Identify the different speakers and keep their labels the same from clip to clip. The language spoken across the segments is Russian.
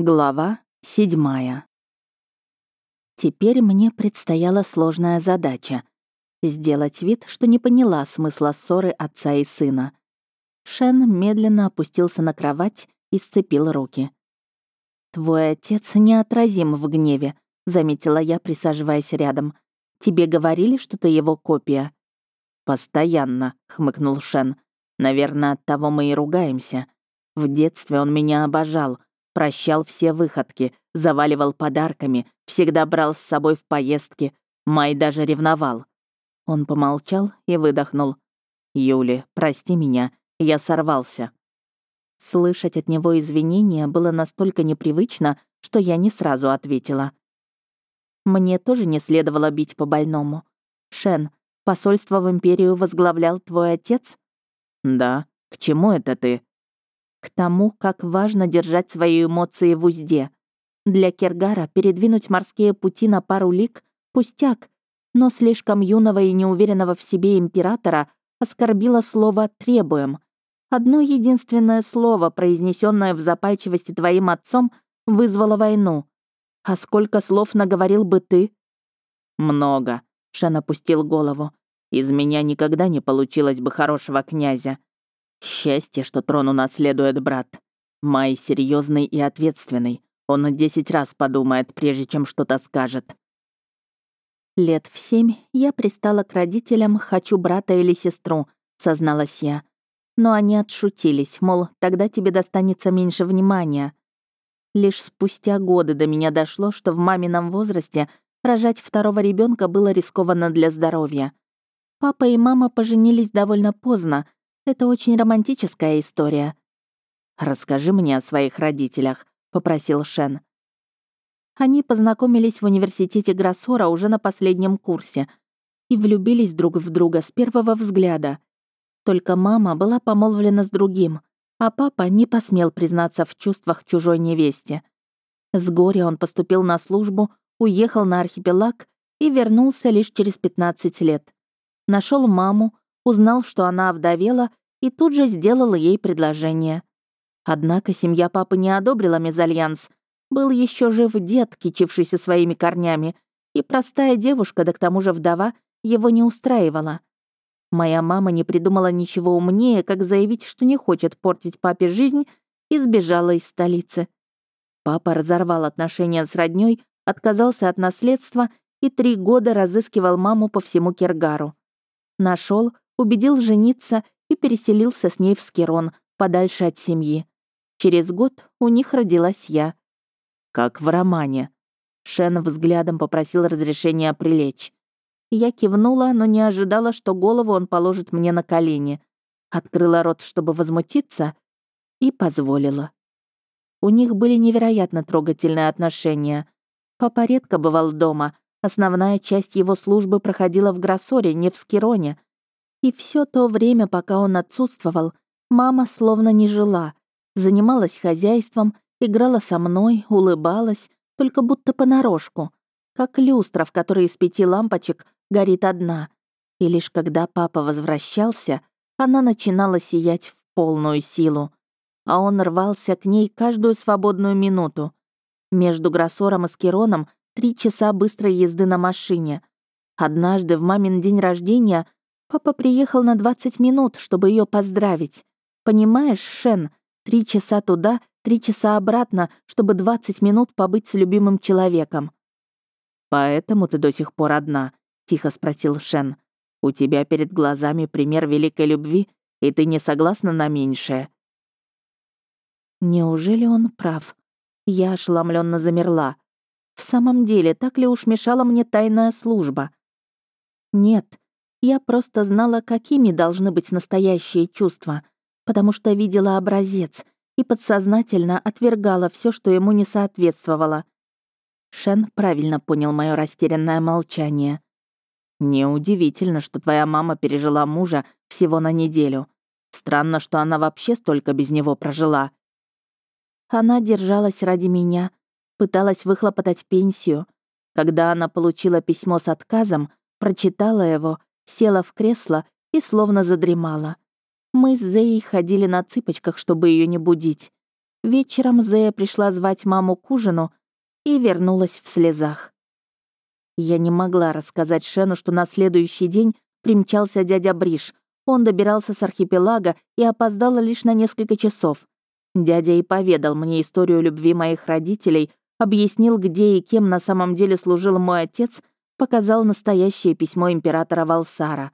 Speaker 1: Глава седьмая. Теперь мне предстояла сложная задача — сделать вид, что не поняла смысла ссоры отца и сына. Шен медленно опустился на кровать и сцепил руки. «Твой отец неотразим в гневе», — заметила я, присаживаясь рядом. «Тебе говорили, что ты его копия?» «Постоянно», — хмыкнул Шен. «Наверное, от того мы и ругаемся. В детстве он меня обожал» Прощал все выходки, заваливал подарками, всегда брал с собой в поездки. Май даже ревновал. Он помолчал и выдохнул. «Юли, прости меня, я сорвался». Слышать от него извинения было настолько непривычно, что я не сразу ответила. «Мне тоже не следовало бить по больному. Шен, посольство в империю возглавлял твой отец?» «Да. К чему это ты?» К тому, как важно держать свои эмоции в узде. Для Кергара передвинуть морские пути на пару лик — пустяк, но слишком юного и неуверенного в себе императора оскорбило слово «требуем». Одно единственное слово, произнесенное в запальчивости твоим отцом, вызвало войну. А сколько слов наговорил бы ты? Много. Шен опустил голову. Из меня никогда не получилось бы хорошего князя. Счастье, что трону наследует брат. Май серьезный и ответственный. Он десять раз подумает, прежде чем что-то скажет. Лет в семь я пристала к родителям «хочу брата или сестру», созналась я. Но они отшутились, мол, тогда тебе достанется меньше внимания. Лишь спустя годы до меня дошло, что в мамином возрасте рожать второго ребенка было рискованно для здоровья. Папа и мама поженились довольно поздно, это очень романтическая история. «Расскажи мне о своих родителях», — попросил Шен. Они познакомились в университете Гроссора уже на последнем курсе и влюбились друг в друга с первого взгляда. Только мама была помолвлена с другим, а папа не посмел признаться в чувствах чужой невесте. С горя он поступил на службу, уехал на архипелаг и вернулся лишь через 15 лет. Нашел маму, узнал, что она овдовела, и тут же сделал ей предложение. Однако семья папы не одобрила мезальянс. Был еще жив дед, кичившийся своими корнями, и простая девушка, да к тому же вдова, его не устраивала. Моя мама не придумала ничего умнее, как заявить, что не хочет портить папе жизнь, и сбежала из столицы. Папа разорвал отношения с роднёй, отказался от наследства и три года разыскивал маму по всему Кергару. Нашел, убедил жениться и переселился с ней в Скирон, подальше от семьи. Через год у них родилась я. Как в романе. Шен взглядом попросил разрешения прилечь. Я кивнула, но не ожидала, что голову он положит мне на колени. Открыла рот, чтобы возмутиться, и позволила. У них были невероятно трогательные отношения. Папа редко бывал дома. Основная часть его службы проходила в Гроссоре, не в Скироне. И все то время, пока он отсутствовал, мама словно не жила, занималась хозяйством, играла со мной, улыбалась, только будто понарошку, как люстра, в которой из пяти лампочек горит одна. И лишь когда папа возвращался, она начинала сиять в полную силу, а он рвался к ней каждую свободную минуту. Между Гроссором и Скироном три часа быстрой езды на машине. Однажды в мамин день рождения Папа приехал на 20 минут, чтобы ее поздравить. Понимаешь, Шен, три часа туда, три часа обратно, чтобы 20 минут побыть с любимым человеком. «Поэтому ты до сих пор одна?» — тихо спросил Шен. «У тебя перед глазами пример великой любви, и ты не согласна на меньшее?» Неужели он прав? Я ошеломленно замерла. В самом деле, так ли уж мешала мне тайная служба? Нет, я просто знала, какими должны быть настоящие чувства, потому что видела образец и подсознательно отвергала все, что ему не соответствовало. Шен правильно понял мое растерянное молчание. «Неудивительно, что твоя мама пережила мужа всего на неделю. Странно, что она вообще столько без него прожила». Она держалась ради меня, пыталась выхлопотать пенсию. Когда она получила письмо с отказом, прочитала его села в кресло и словно задремала. Мы с Зеей ходили на цыпочках, чтобы ее не будить. Вечером Зея пришла звать маму к ужину и вернулась в слезах. Я не могла рассказать Шену, что на следующий день примчался дядя Бриш. Он добирался с архипелага и опоздал лишь на несколько часов. Дядя и поведал мне историю любви моих родителей, объяснил, где и кем на самом деле служил мой отец, показал настоящее письмо императора Валсара.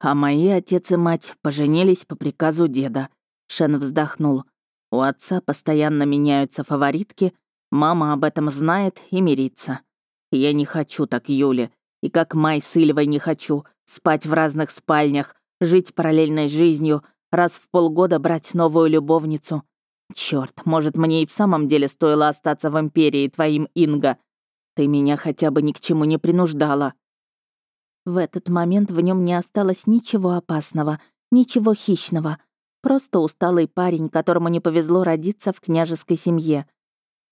Speaker 1: А мои отец и мать поженились по приказу деда. Шен вздохнул. У отца постоянно меняются фаворитки, мама об этом знает и мирится. Я не хочу так, Юля, и как Май с Ильвой не хочу спать в разных спальнях, жить параллельной жизнью, раз в полгода брать новую любовницу. Черт, может, мне и в самом деле стоило остаться в Империи твоим Инга. Ты меня хотя бы ни к чему не принуждала. В этот момент в нем не осталось ничего опасного, ничего хищного. Просто усталый парень, которому не повезло родиться в княжеской семье.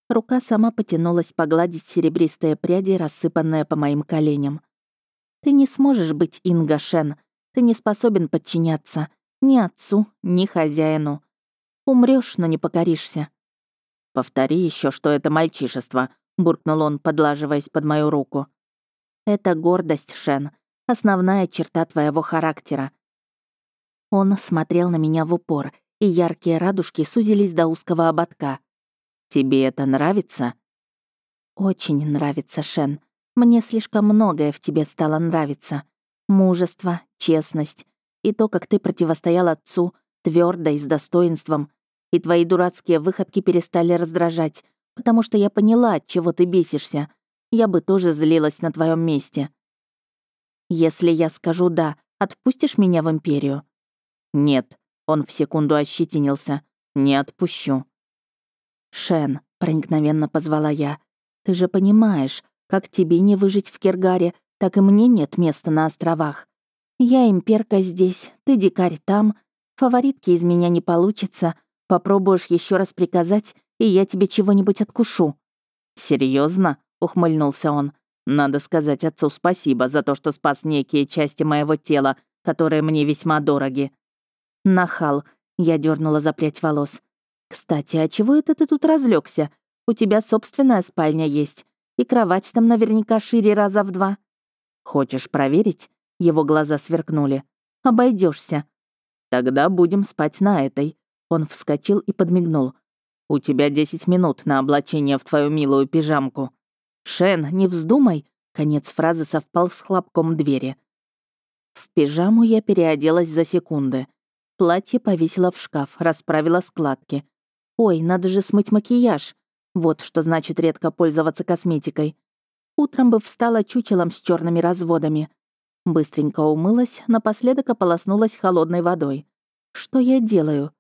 Speaker 1: Рука сама потянулась погладить серебристые пряди, рассыпанные по моим коленям. «Ты не сможешь быть Инга Шен. Ты не способен подчиняться ни отцу, ни хозяину. Умрешь, но не покоришься». «Повтори еще, что это мальчишество», — буркнул он, подлаживаясь под мою руку. «Это гордость, Шен, основная черта твоего характера. Он смотрел на меня в упор, и яркие радужки сузились до узкого ободка. «Тебе это нравится?» «Очень нравится, Шен. Мне слишком многое в тебе стало нравиться. Мужество, честность и то, как ты противостоял отцу, твердо и с достоинством. И твои дурацкие выходки перестали раздражать, потому что я поняла, от чего ты бесишься. Я бы тоже злилась на твоем месте. Если я скажу «да», отпустишь меня в Империю?» «Нет», — он в секунду ощетинился. «Не отпущу». «Шен», — проникновенно позвала я, «ты же понимаешь, как тебе не выжить в Кергаре, так и мне нет места на островах. Я имперка здесь, ты дикарь там, фаворитки из меня не получится, попробуешь еще раз приказать, и я тебе чего-нибудь откушу». Серьезно? ухмыльнулся он. «Надо сказать отцу спасибо за то, что спас некие части моего тела, которые мне весьма дороги». «Нахал», — я дернула за прядь волос. «Кстати, а чего это ты тут разлегся? У тебя собственная спальня есть, и кровать там наверняка шире раза в два». «Хочешь проверить?» Его глаза сверкнули. Обойдешься. «Тогда будем спать на этой». Он вскочил и подмигнул. «У тебя десять минут на облачение в твою милую пижамку». «Шен, не вздумай!» Конец фразы совпал с хлопком двери. В пижаму я переоделась за секунды. Платье повесила в шкаф, расправила складки. Ой, надо же смыть макияж. Вот что значит редко пользоваться косметикой. Утром бы встала чучелом с черными разводами. Быстренько умылась, напоследок ополоснулась холодной водой. Что я делаю?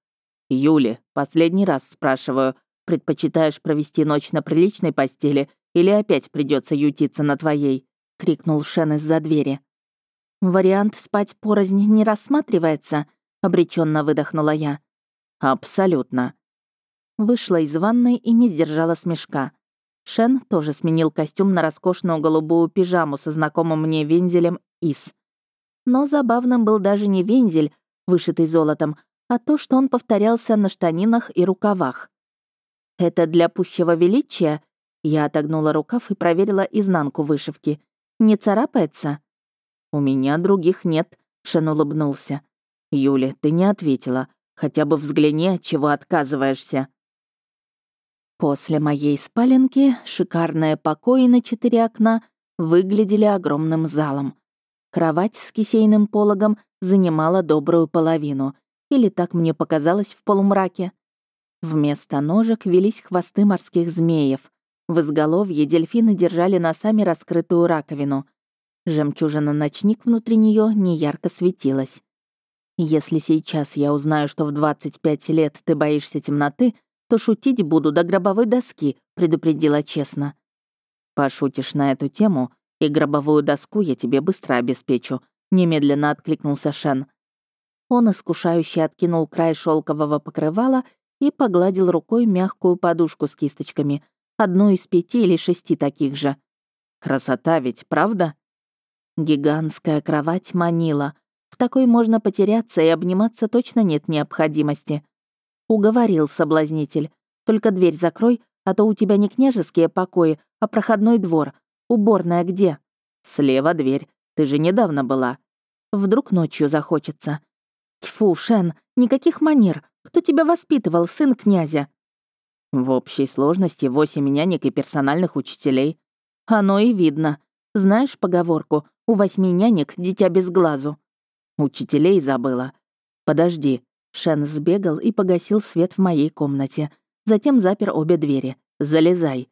Speaker 1: «Юли, последний раз спрашиваю, предпочитаешь провести ночь на приличной постели или опять придется ютиться на твоей?» — крикнул Шен из-за двери. «Вариант спать порознь не рассматривается», — обреченно выдохнула я. «Абсолютно». Вышла из ванной и не сдержала смешка. Шен тоже сменил костюм на роскошную голубую пижаму со знакомым мне вензелем Ис. Но забавным был даже не вензель, вышитый золотом, а то, что он повторялся на штанинах и рукавах. «Это для пущего величия?» Я отогнула рукав и проверила изнанку вышивки. «Не царапается?» «У меня других нет», — Шен улыбнулся. «Юля, ты не ответила. Хотя бы взгляни, от чего отказываешься». После моей спаленки шикарные покои на четыре окна выглядели огромным залом. Кровать с кисейным пологом занимала добрую половину, или так мне показалось в полумраке. Вместо ножек велись хвосты морских змеев. В изголовье дельфины держали носами раскрытую раковину. Жемчужина-ночник внутри нее неярко светилась. Если сейчас я узнаю, что в 25 лет ты боишься темноты, то шутить буду до гробовой доски», — предупредила честно. «Пошутишь на эту тему, и гробовую доску я тебе быстро обеспечу», — немедленно откликнулся Шен. Он искушающе откинул край шелкового покрывала и погладил рукой мягкую подушку с кисточками, одну из пяти или шести таких же. «Красота ведь, правда?» Гигантская кровать манила. В такой можно потеряться и обниматься точно нет необходимости. Уговорил соблазнитель. Только дверь закрой, а то у тебя не княжеские покои, а проходной двор. Уборная где? Слева дверь. Ты же недавно была. Вдруг ночью захочется. Тьфу, Шен, никаких манер. Кто тебя воспитывал, сын князя? В общей сложности восемь нянек и персональных учителей. Оно и видно. Знаешь поговорку «У восьми нянек дитя без глазу». Учителей забыла. Подожди. Шен сбегал и погасил свет в моей комнате. Затем запер обе двери. «Залезай».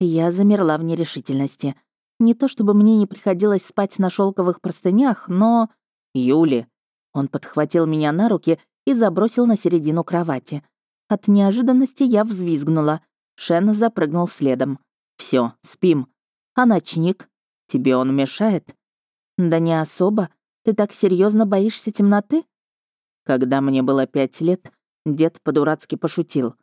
Speaker 1: Я замерла в нерешительности. Не то чтобы мне не приходилось спать на шелковых простынях, но... «Юли!» Он подхватил меня на руки и забросил на середину кровати. От неожиданности я взвизгнула. Шен запрыгнул следом. Все, спим. А ночник? Тебе он мешает?» «Да не особо. Ты так серьезно боишься темноты?» Когда мне было пять лет, дед по-дурацки пошутил.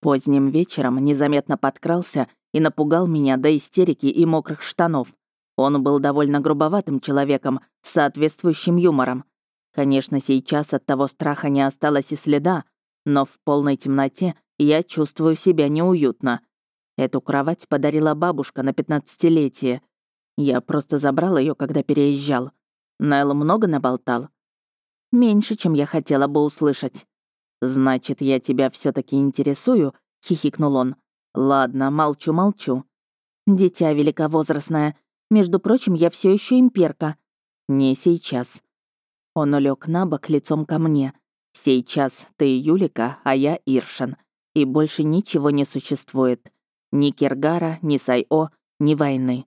Speaker 1: Поздним вечером незаметно подкрался и напугал меня до истерики и мокрых штанов. Он был довольно грубоватым человеком, с соответствующим юмором. Конечно, сейчас от того страха не осталось и следа, но в полной темноте я чувствую себя неуютно. Эту кровать подарила бабушка на пятнадцатилетие. Я просто забрал ее, когда переезжал. Найл много наболтал? Меньше, чем я хотела бы услышать. «Значит, я тебя все таки интересую?» — хихикнул он. «Ладно, молчу-молчу». «Дитя великовозрастное. Между прочим, я все еще имперка». «Не сейчас». Он улег на бок лицом ко мне. «Сейчас ты Юлика, а я Иршан. И больше ничего не существует. Ни Киргара, ни Сайо, ни войны.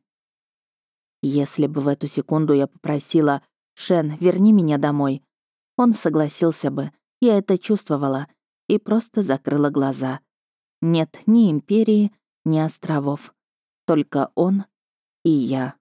Speaker 1: Если бы в эту секунду я попросила «Шен, верни меня домой», он согласился бы, я это чувствовала, и просто закрыла глаза. Нет ни империи, ни островов. Только он и я.